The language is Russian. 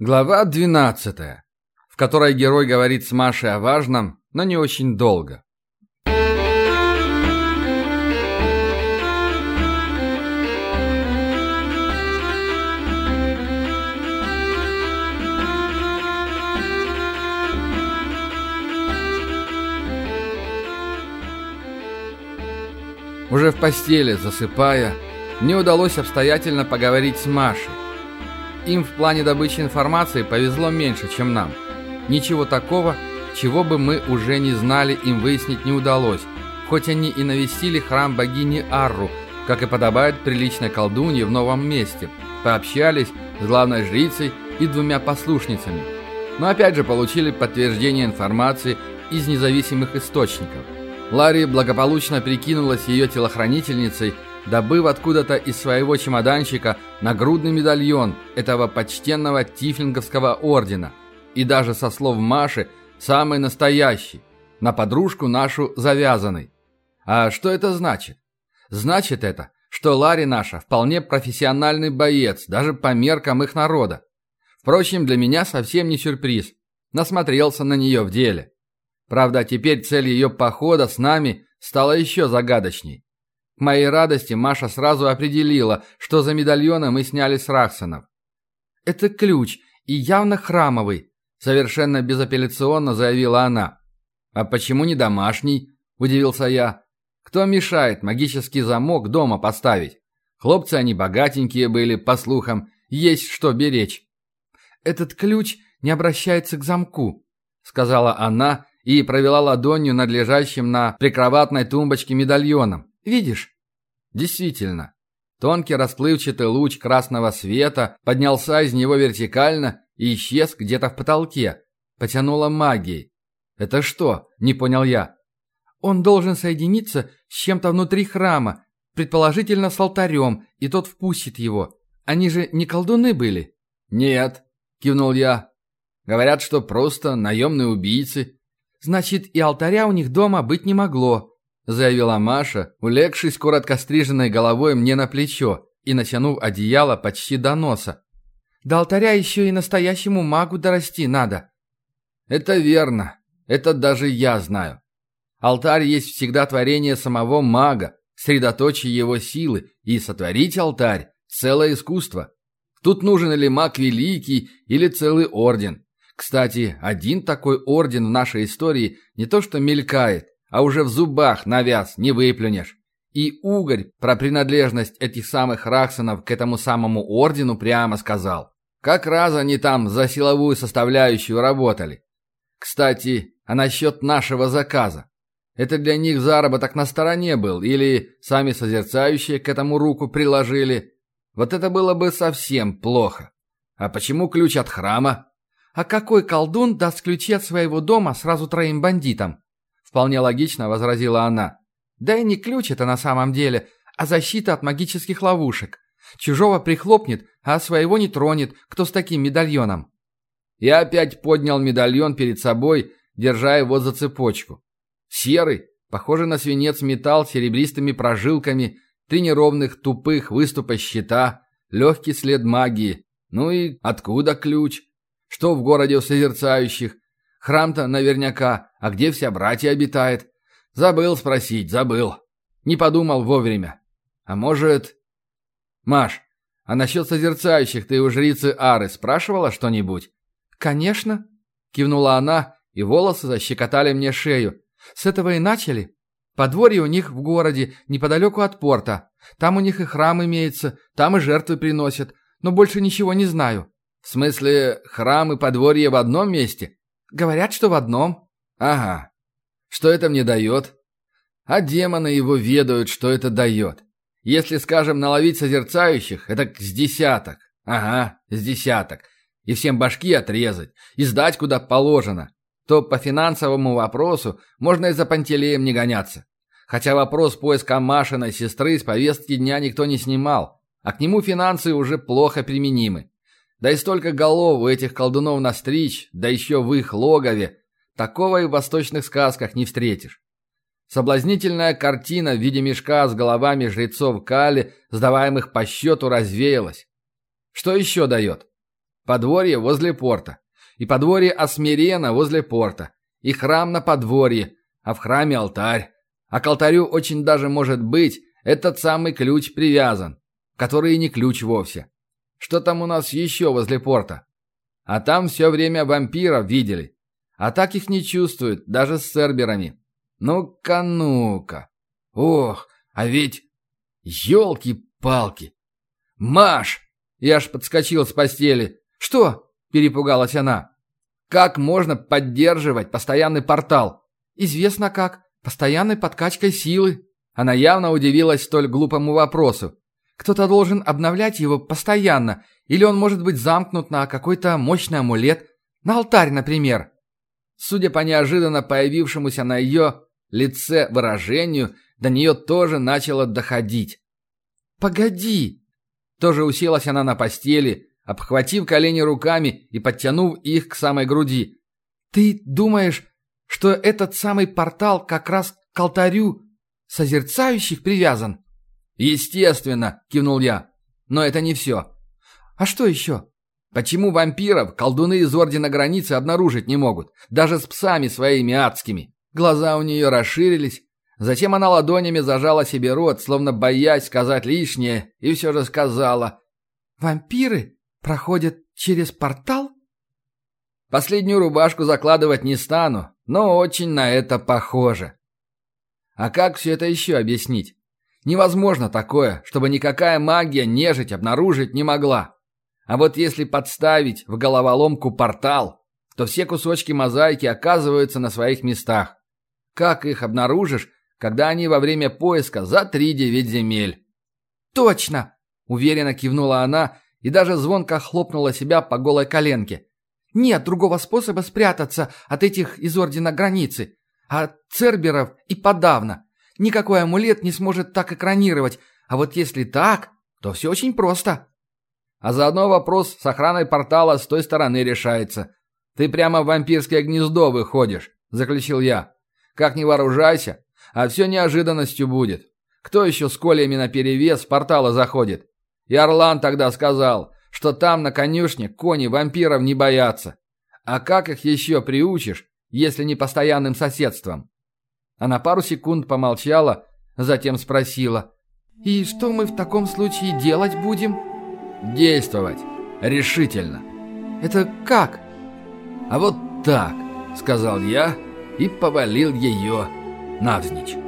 Глава 12, в которой герой говорит с Машей о важном, но не очень долго. Уже в постели, засыпая, мне удалось обстоятельно поговорить с Машей. Им в плане добычи информации повезло меньше, чем нам. Ничего такого, чего бы мы уже не знали, им выяснить не удалось, хоть они и навестили храм богини Арру, как и подобает приличной колдунье в новом месте, пообщались с главной жрицей и двумя послушницами. Но опять же получили подтверждение информации из независимых источников. Ларри благополучно прикинулась ее телохранительницей добыв откуда-то из своего чемоданчика нагрудный медальон этого почтенного Тифлинговского ордена. И даже со слов Маши, самый настоящий, на подружку нашу завязанный. А что это значит? Значит это, что Ларри наша вполне профессиональный боец, даже по меркам их народа. Впрочем, для меня совсем не сюрприз. Насмотрелся на нее в деле. Правда, теперь цель ее похода с нами стала еще загадочней. К моей радости Маша сразу определила, что за медальоны мы сняли с Рахсонов. «Это ключ, и явно храмовый», — совершенно безапелляционно заявила она. «А почему не домашний?» — удивился я. «Кто мешает магический замок дома поставить? Хлопцы они богатенькие были, по слухам, есть что беречь». «Этот ключ не обращается к замку», — сказала она и провела ладонью над лежащим на прикроватной тумбочке медальоном. Видишь?» Действительно, тонкий расплывчатый луч красного света поднялся из него вертикально и исчез где-то в потолке. Потянуло магией. «Это что?» – не понял я. «Он должен соединиться с чем-то внутри храма, предположительно с алтарем, и тот впустит его. Они же не колдуны были?» «Нет», – кивнул я. «Говорят, что просто наемные убийцы». «Значит, и алтаря у них дома быть не могло», — заявила Маша, улегшись коротко стриженной головой мне на плечо и натянув одеяло почти до носа. «До алтаря еще и настоящему магу дорасти надо». «Это верно. Это даже я знаю. Алтарь есть всегда творение самого мага, средоточие его силы, и сотворить алтарь — целое искусство. Тут нужен или маг великий, или целый орден. Кстати, один такой орден в нашей истории не то что мелькает, а уже в зубах навяз не выплюнешь. И Угорь про принадлежность этих самых Раксонов к этому самому ордену прямо сказал. Как раз они там за силовую составляющую работали. Кстати, а насчет нашего заказа. Это для них заработок на стороне был, или сами созерцающие к этому руку приложили. Вот это было бы совсем плохо. А почему ключ от храма? А какой колдун даст ключи от своего дома сразу троим бандитам? Вполне логично возразила она. Да и не ключ это на самом деле, а защита от магических ловушек. Чужого прихлопнет, а своего не тронет, кто с таким медальоном. Я опять поднял медальон перед собой, держа его за цепочку. Серый, похожий на свинец металл с серебристыми прожилками, три неровных тупых выступа щита, легкий след магии. Ну и откуда ключ? Что в городе у созерцающих? Храм-то наверняка, а где вся братья обитает? Забыл спросить, забыл. Не подумал вовремя. А может... Маш, а насчет созерцающих ты у жрицы Ары спрашивала что-нибудь? Конечно, кивнула она, и волосы защекотали мне шею. С этого и начали. Подворье у них в городе, неподалеку от порта. Там у них и храм имеется, там и жертвы приносят. Но больше ничего не знаю. В смысле, храм и подворье в одном месте? Говорят, что в одном. Ага. Что это мне дает? А демоны его ведают, что это дает. Если, скажем, наловить созерцающих, это с десяток. Ага, с десяток. И всем башки отрезать, и сдать куда положено. То по финансовому вопросу можно и за Пантелеем не гоняться. Хотя вопрос поиска Машиной сестры с повестки дня никто не снимал, а к нему финансы уже плохо применимы. Да и столько голов у этих колдунов настричь, да еще в их логове. Такого и в восточных сказках не встретишь. Соблазнительная картина в виде мешка с головами жрецов Кали, сдаваемых по счету, развеялась. Что еще дает? подворье возле порта, и подворье Осмирена возле порта, и храм на подворье, а в храме алтарь. А к алтарю очень даже может быть этот самый ключ привязан, который и не ключ вовсе. Что там у нас еще возле порта? А там все время вампиров видели. А так их не чувствуют, даже с серберами. Ну-ка, ну-ка. Ох, а ведь... Ёлки-палки. Маш! Я аж подскочил с постели. Что? Перепугалась она. Как можно поддерживать постоянный портал? Известно как. Постоянной подкачкой силы. Она явно удивилась столь глупому вопросу. Кто-то должен обновлять его постоянно, или он может быть замкнут на какой-то мощный амулет, на алтарь, например. Судя по неожиданно появившемуся на ее лице выражению, до нее тоже начало доходить. «Погоди!» Тоже уселась она на постели, обхватив колени руками и подтянув их к самой груди. «Ты думаешь, что этот самый портал как раз к алтарю созерцающих привязан?» «Естественно!» – кивнул я. «Но это не все». «А что еще?» «Почему вампиров колдуны из Ордена Границы обнаружить не могут? Даже с псами своими адскими?» Глаза у нее расширились. Затем она ладонями зажала себе рот, словно боясь сказать лишнее, и все же сказала. «Вампиры проходят через портал?» Последнюю рубашку закладывать не стану, но очень на это похоже. А как все это еще объяснить? Невозможно такое, чтобы никакая магия нежить обнаружить не могла. А вот если подставить в головоломку портал, то все кусочки мозаики оказываются на своих местах. Как их обнаружишь, когда они во время поиска за три девять земель? «Точно!» – уверенно кивнула она и даже звонко хлопнула себя по голой коленке. «Нет другого способа спрятаться от этих из Ордена Границы, а от Церберов и подавно. Никакой амулет не сможет так экранировать, а вот если так, то все очень просто». А заодно вопрос с охраной портала с той стороны решается. Ты прямо в вампирское гнездо выходишь, заключил я. Как не вооружайся, а все неожиданностью будет. Кто еще с кольями наперевес в портала заходит? И Орлан тогда сказал, что там на конюшне кони вампиров не боятся. А как их еще приучишь, если не постоянным соседством? Она пару секунд помолчала, затем спросила. «И что мы в таком случае делать будем?» «Действовать. Решительно». «Это как?» «А вот так», — сказал я и повалил ее навзничь.